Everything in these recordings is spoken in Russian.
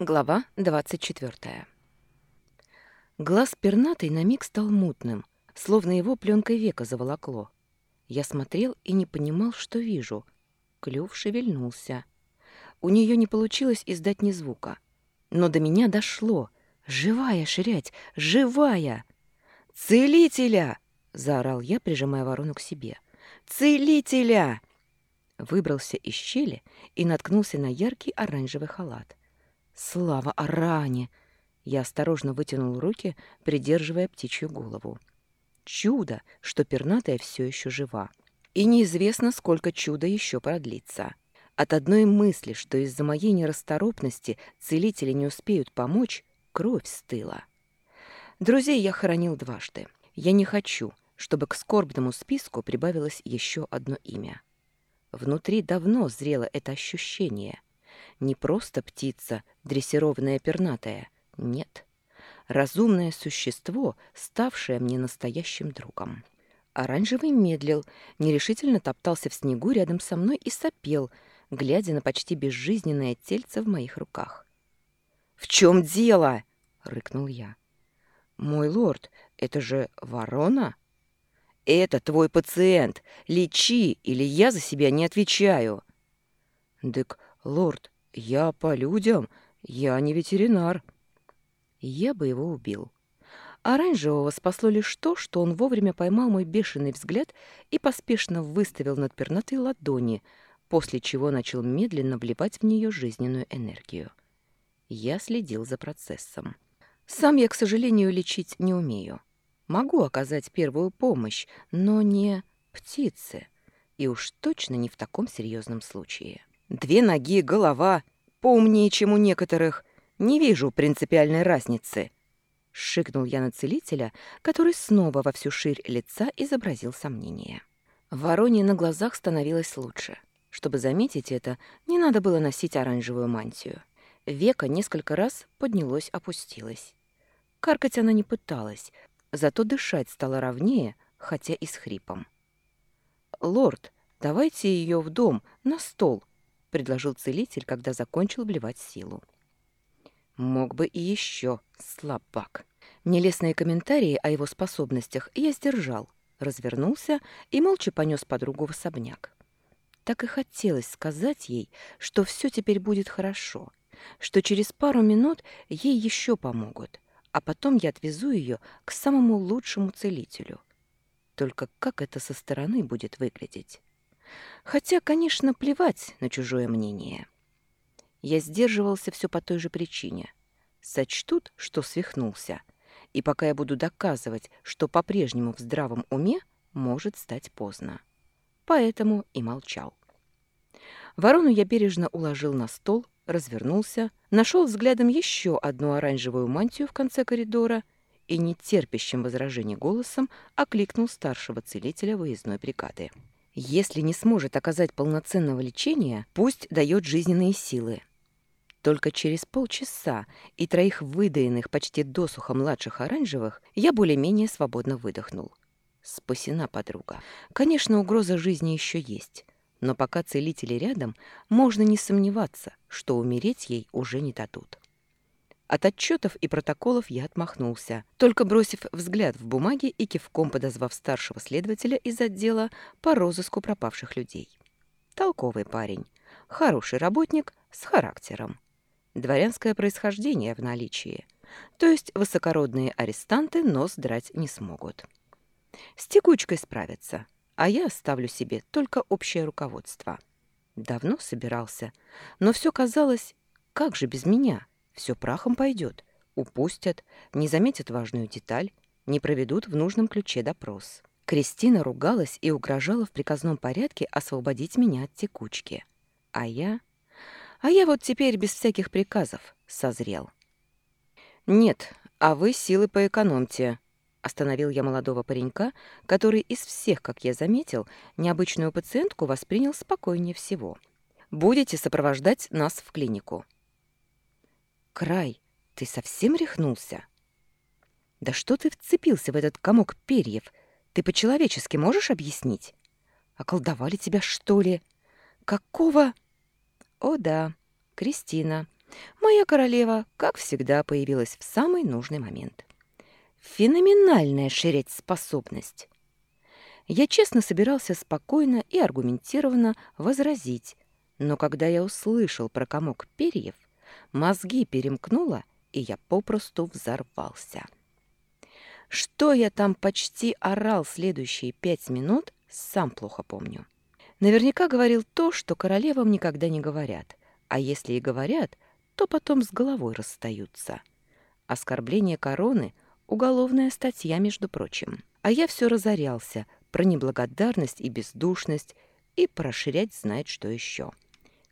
Глава 24. Глаз пернатый на миг стал мутным, словно его пленкой века заволокло. Я смотрел и не понимал, что вижу. Клюв шевельнулся. У нее не получилось издать ни звука. Но до меня дошло. «Живая, ширять! Живая!» «Целителя!» — заорал я, прижимая ворону к себе. «Целителя!» Выбрался из щели и наткнулся на яркий оранжевый халат — Слава Аране! Я осторожно вытянул руки, придерживая птичью голову. Чудо, что пернатая все еще жива. И неизвестно, сколько чуда еще продлится. От одной мысли, что из-за моей нерасторопности целители не успеют помочь, кровь стыла. Друзей я хоронил дважды. Я не хочу, чтобы к скорбному списку прибавилось еще одно имя. Внутри давно зрело это ощущение. Не просто птица, дрессированная пернатая. Нет. Разумное существо, ставшее мне настоящим другом. Оранжевый медлил, нерешительно топтался в снегу рядом со мной и сопел, глядя на почти безжизненное тельце в моих руках. «В чем дело?» — рыкнул я. «Мой лорд, это же ворона?» «Это твой пациент. Лечи, или я за себя не отвечаю». «Дык, лорд, я по людям, я не ветеринар. Я бы его убил. Оранжевого спасло лишь то, что он вовремя поймал мой бешеный взгляд и поспешно выставил над пернатой ладони, после чего начал медленно вливать в нее жизненную энергию. Я следил за процессом. Сам я, к сожалению, лечить не умею. Могу оказать первую помощь, но не птице. И уж точно не в таком серьезном случае. Две ноги, голова, поумнее, чем у некоторых. Не вижу принципиальной разницы. Шикнул я на целителя, который снова во всю ширь лица изобразил сомнение. Вороне на глазах становилось лучше. Чтобы заметить это, не надо было носить оранжевую мантию. Века несколько раз поднялось-опустилось. Каркать она не пыталась, зато дышать стало ровнее, хотя и с хрипом. «Лорд, давайте ее в дом, на стол», предложил целитель, когда закончил вливать силу. Мог бы и еще, слабак. Нелестные комментарии о его способностях я сдержал, развернулся и молча понес подругу в особняк. Так и хотелось сказать ей, что все теперь будет хорошо, что через пару минут ей еще помогут, а потом я отвезу ее к самому лучшему целителю. Только как это со стороны будет выглядеть? Хотя, конечно, плевать на чужое мнение. Я сдерживался все по той же причине. Сочтут, что свихнулся. И пока я буду доказывать, что по-прежнему в здравом уме, может стать поздно. Поэтому и молчал. Ворону я бережно уложил на стол, развернулся, нашел взглядом еще одну оранжевую мантию в конце коридора и нетерпящим возражений голосом окликнул старшего целителя выездной бригады. Если не сможет оказать полноценного лечения, пусть дает жизненные силы. Только через полчаса и троих выдаенных почти досуха младших оранжевых я более-менее свободно выдохнул. Спасена подруга. Конечно, угроза жизни еще есть, но пока целители рядом, можно не сомневаться, что умереть ей уже не дадут. От отчетов и протоколов я отмахнулся, только бросив взгляд в бумаги и кивком подозвав старшего следователя из отдела по розыску пропавших людей. Толковый парень, хороший работник с характером. Дворянское происхождение в наличии, то есть высокородные арестанты нос драть не смогут. С текучкой справятся, а я оставлю себе только общее руководство. Давно собирался, но все казалось, как же без меня — все прахом пойдет. Упустят, не заметят важную деталь, не проведут в нужном ключе допрос. Кристина ругалась и угрожала в приказном порядке освободить меня от текучки. А я... А я вот теперь без всяких приказов созрел. «Нет, а вы силы поэкономьте», — остановил я молодого паренька, который из всех, как я заметил, необычную пациентку воспринял спокойнее всего. «Будете сопровождать нас в клинику». Край, ты совсем рехнулся? Да что ты вцепился в этот комок перьев? Ты по-человечески можешь объяснить? Околдовали тебя, что ли? Какого? О да, Кристина. Моя королева, как всегда, появилась в самый нужный момент. Феноменальная ширять способность. Я честно собирался спокойно и аргументированно возразить, но когда я услышал про комок перьев, мозги перемкнуло, и я попросту взорвался. Что я там почти орал следующие пять минут, сам плохо помню. Наверняка говорил то, что королевам никогда не говорят, а если и говорят, то потом с головой расстаются. Оскорбление короны — уголовная статья, между прочим. А я все разорялся про неблагодарность и бездушность и проширять знает что еще.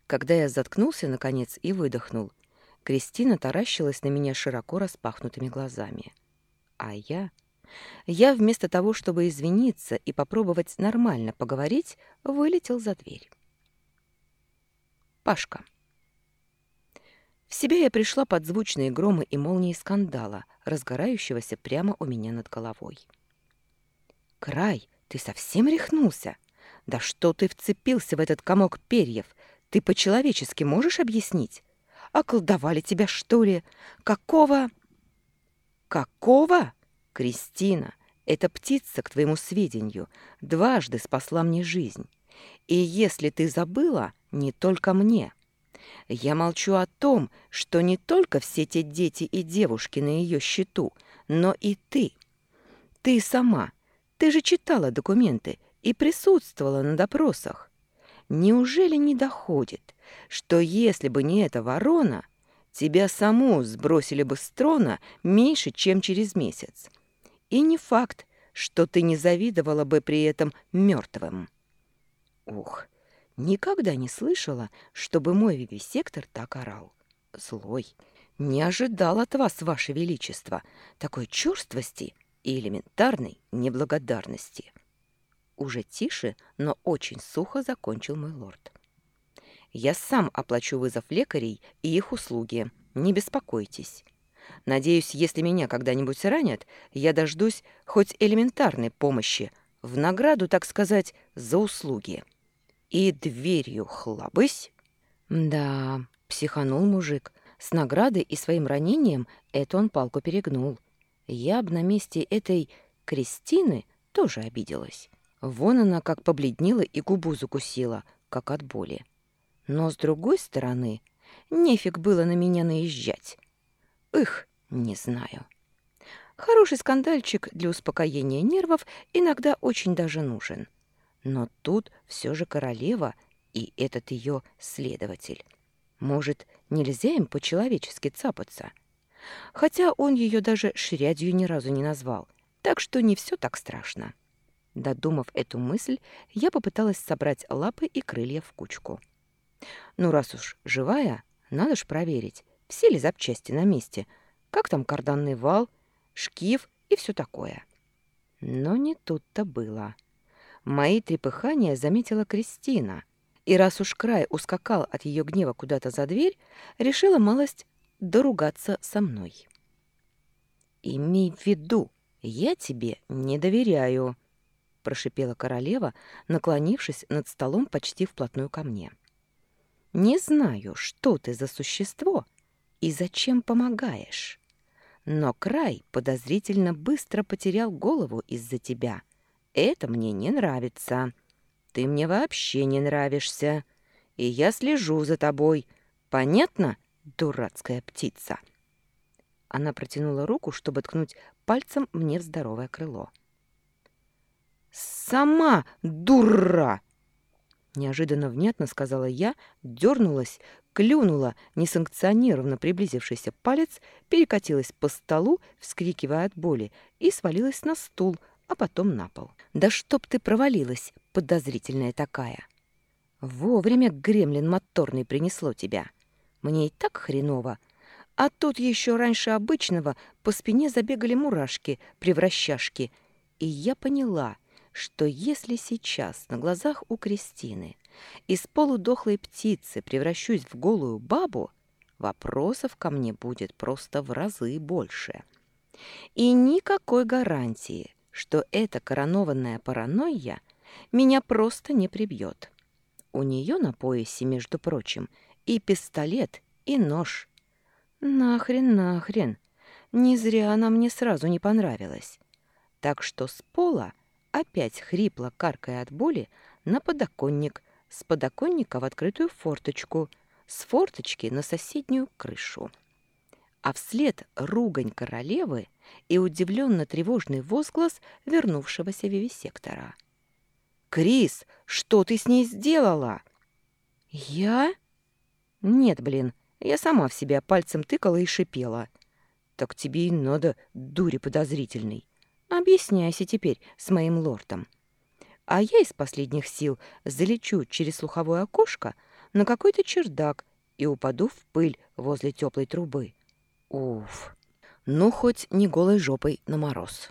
Когда я заткнулся, наконец, и выдохнул, Кристина таращилась на меня широко распахнутыми глазами. А я... Я вместо того, чтобы извиниться и попробовать нормально поговорить, вылетел за дверь. Пашка. В себя я пришла под звучные громы и молнии скандала, разгорающегося прямо у меня над головой. «Край, ты совсем рехнулся? Да что ты вцепился в этот комок перьев? Ты по-человечески можешь объяснить? Околдовали тебя, что ли? Какого...» «Какого?» «Кристина, эта птица, к твоему сведению, дважды спасла мне жизнь. И если ты забыла, не только мне. Я молчу о том, что не только все те дети и девушки на ее счету, но и ты. Ты сама. Ты же читала документы и присутствовала на допросах. Неужели не доходит, что если бы не эта ворона, тебя саму сбросили бы с трона меньше, чем через месяц? И не факт, что ты не завидовала бы при этом мертвым. Ух, никогда не слышала, чтобы мой вивисектор так орал. Злой. Не ожидал от вас, ваше величество, такой черствости и элементарной неблагодарности. Уже тише, но очень сухо закончил мой лорд. Я сам оплачу вызов лекарей и их услуги. Не беспокойтесь. Надеюсь, если меня когда-нибудь ранят, я дождусь хоть элементарной помощи, в награду, так сказать, за услуги. И дверью хлобысь. Да, психанул мужик. С наградой и своим ранением это он палку перегнул. Я б на месте этой Кристины тоже обиделась. Вон она как побледнела и губу закусила, как от боли. Но, с другой стороны, нефиг было на меня наезжать. Их, не знаю. Хороший скандальчик для успокоения нервов иногда очень даже нужен. Но тут все же королева и этот ее следователь. Может, нельзя им по-человечески цапаться? Хотя он ее даже шрядью ни разу не назвал, так что не все так страшно. Додумав эту мысль, я попыталась собрать лапы и крылья в кучку. Ну, раз уж живая, надо ж проверить, все ли запчасти на месте, как там карданный вал, шкив и все такое. Но не тут-то было. Мои трепыхания заметила Кристина, и раз уж край ускакал от ее гнева куда-то за дверь, решила малость доругаться со мной. «Имей в виду, я тебе не доверяю», — прошипела королева, наклонившись над столом почти вплотную ко мне. «Не знаю, что ты за существо, и зачем помогаешь? Но край подозрительно быстро потерял голову из-за тебя. Это мне не нравится. Ты мне вообще не нравишься. И я слежу за тобой. Понятно, дурацкая птица?» Она протянула руку, чтобы ткнуть пальцем мне в здоровое крыло. «Сама дура!» Неожиданно внятно сказала я, дернулась, клюнула несанкционированно приблизившийся палец, перекатилась по столу, вскрикивая от боли, и свалилась на стул, а потом на пол. «Да чтоб ты провалилась, подозрительная такая!» «Вовремя гремлин моторный принесло тебя. Мне и так хреново. А тут еще раньше обычного по спине забегали мурашки, превращашки. И я поняла, что если сейчас на глазах у Кристины из полудохлой птицы превращусь в голую бабу, вопросов ко мне будет просто в разы больше. И никакой гарантии, что эта коронованная паранойя меня просто не прибьет. У нее на поясе, между прочим, и пистолет, и нож, Нахрен, нахрен. Не зря она мне сразу не понравилась. Так что с пола, опять хрипло каркая от боли, на подоконник, с подоконника в открытую форточку, с форточки на соседнюю крышу. А вслед ругань королевы и удивленно тревожный возглас вернувшегося вивисектора. «Крис, что ты с ней сделала?» «Я?» «Нет, блин, я сама в себя пальцем тыкала и шипела. Так тебе и надо, дури подозрительный. Объясняйся теперь с моим лордом. А я из последних сил залечу через слуховое окошко на какой-то чердак и упаду в пыль возле теплой трубы. Уф! Ну, хоть не голой жопой на мороз.